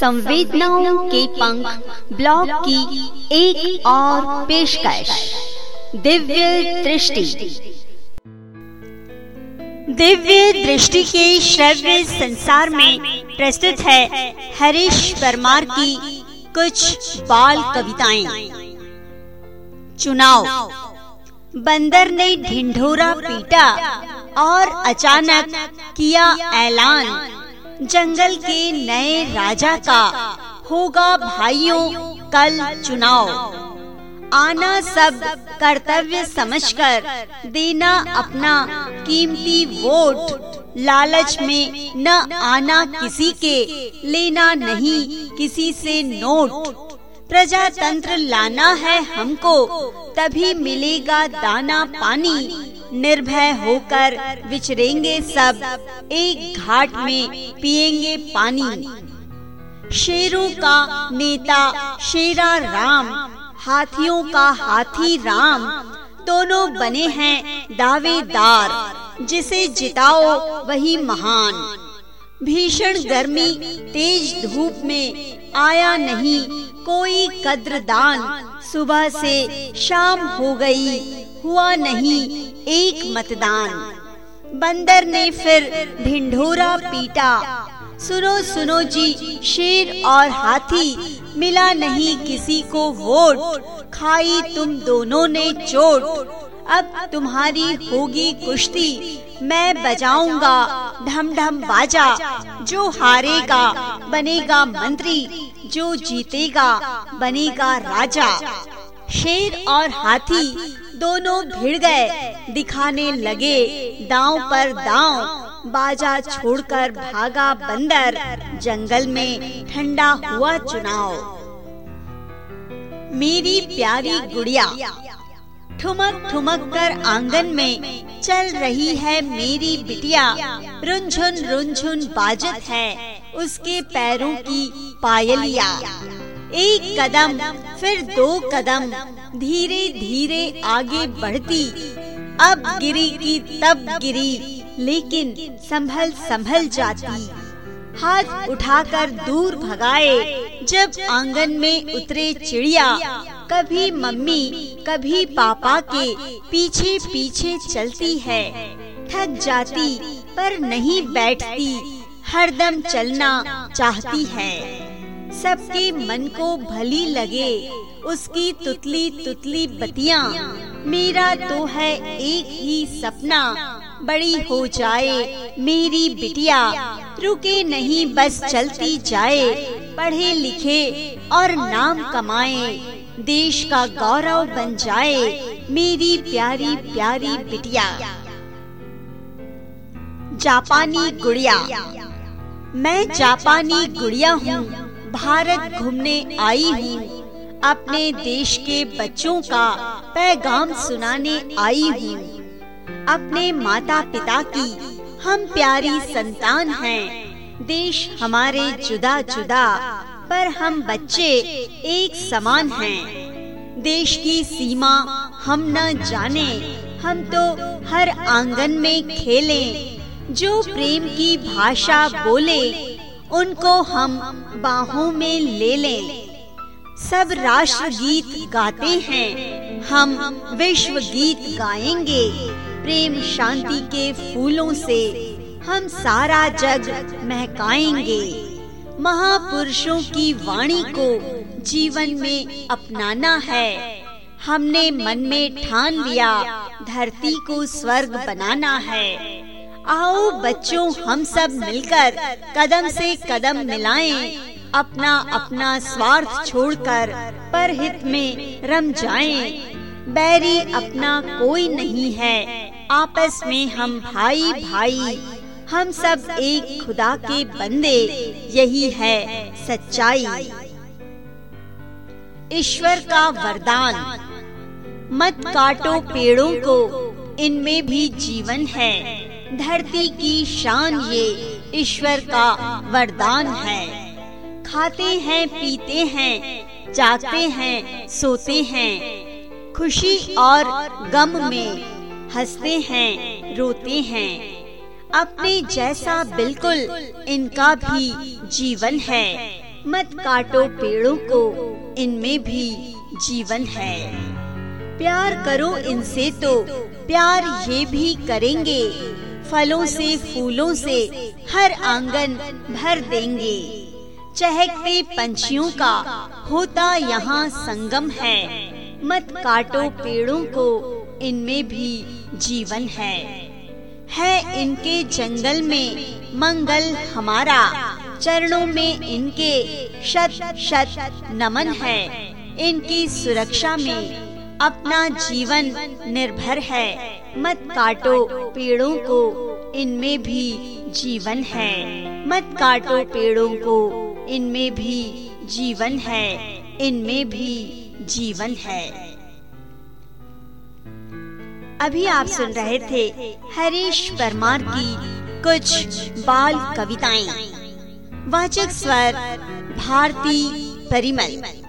संवेदनाओं के पंख ब्लॉग की एक और पेशकश। दिव्य दृष्टि। दिव्य दृष्टि के श्रव्य संसार में प्रस्तुत है हरीश परमार की कुछ बाल कविताएँ। चुनाव। बंदर ने ढिंढोरा पीटा और अचानक किया ऐलान। जंगल के नए राजा का होगा भाइयों, कल चुनाव। आना सब कर्तव्य समझकर देना अपना कीमती वोट। लालच में न आना किसी के, लेना नहीं किसी से नोट। प्रजातंत्र लाना है हमको, तभी मिलेगा दाना पानी। निर्भय होकर विचरेंगे सब, एक घाट में पिएँगे पानी। शेरों का नेता शेरा राम, हाथियों का हाथी राम, दोनों बने हैं दावेदार, जिसे जिताओ वही महान। भीषण गर्मी तेज धूप में आया नहीं कोई कद्रदान, सुबह से शाम हो गई हुआ नहीं, एक मतदान। बंदर ने फिर ढिंढोरा पीटा। सुनो सुनो जी, शेर और हाथी, मिला नहीं किसी को वोट। खाई तुम दोनों ने चोट। अब तुम्हारी होगी कुश्ती, मैं बजाऊँगा ढम ढम बाजा। जो हारेगा, बनेगा मंत्री, जो जीतेगा, बनेगा राजा। शेर और हाथी दोनों भिड़ गए। दिखाने लगे, दांव पर दांव। बाजा छोड़कर भागा बंदर। जंगल में ठंडा हुआ चुनाव। मेरी प्यारी गुड़िया, ठुमक ठुमक कर आँगन में चल रही है मेरी बिटिया। रुंझुन रुंझुन बाजत है उसके पैरों की पायलिया। एक कदम, फिर दो कदम, धीरे धीरे आगे बढ़ती। अब गिरी की तब गिरी, लेकिन संभल संभल जाती। हाथ उठाकर दूर भगाए, जब आँगन में उतरे चिड़िया, कभी मम्मी, कभी पापा के पीछे पीछे चलती है। थक जाती, पर नहीं बैठती, हरदम चलना चाहती है। सबके मन को भली लगे, उसकी तुतली तुतली बतिया। मेरा तो है एक ही सपना, बड़ी हो जाए मेरी बिटिया। रुके नहीं बस चलती जाए, पढ़े लिखे और नाम कमाए। देश का गौरव बन जाए मेरी प्यारी प्यारी बिटिया। जापानी गुड़िया। मैं जापानी गुड़िया हूँ। भारत घूमने आई हूँ। अपने देश के बच्चों का पैगाम सुनाने आई हूँ। अपने माता पिता की हम प्यारी संतान हैं। देश हमारे जुदा जुदा पर हम बच्चे एक समान हैं। देश की सीमा हम न जाने, हम तो हर आँगन में खेलें। जो प्रेम की भाषा बोले उनको हम बाहों में ले लें। सब राष्ट्र गीत गाते हैं। हम विश्व गीत गाएँगे। प्रेम शांति के फूलों से हम सारा जग महकाएँगे। महापुरुषों की वाणी को जीवन में अपनाना है। हमने मन में ठान लिया, धरती को स्वर्ग बनाना है। आओ बच्चों हम सब मिलकर कदम से कदम मिलाएँ, अपना अपना स्वार्थ छोड़कर पर हित में रम जाएँ। बैरी अपना कोई नहीं है आपस में हम भाई भाई हम सब एक खुदा के बंदे यही है सच्चाई ईश्वर का वरदान मत काटो पेड़ों को इनमें भी जीवन है धरती की शान ये ईश्वर का वरदान है। खाते हैं, पीते हैं, जागते हैं, सोते हैं। खुशी और गम में हँसते हैं, रोते हैं। अपने जैसा बिल्कुल इनका भी जीवन है। मत काटो पेड़ों को, इनमें भी जीवन है। प्यार करो इनसे तो प्यार ये भी करेंगे। फलों से, फूलों से हर आँगन भर देंगे। चहकते पंछियों का होता यहाँ संगम है। मत काटो पेड़ों को, इनमें भी जीवन है। है इनके जंगल में मंगल हमारा। चरणों में इनके शत शत नमन है। इनकी सुरक्षा में अपना जीवन निर्भर है। मत काटो पेड़ों को, इनमें भी जीवन है। मत काटो पेड़ों को, इनमें भी जीवन है। इनमें भी जीवन है। अभी आप सुन रहे थे हरीश परमार की कुछ बाल कविताएँ। वाचक स्वर, भारती परिमल।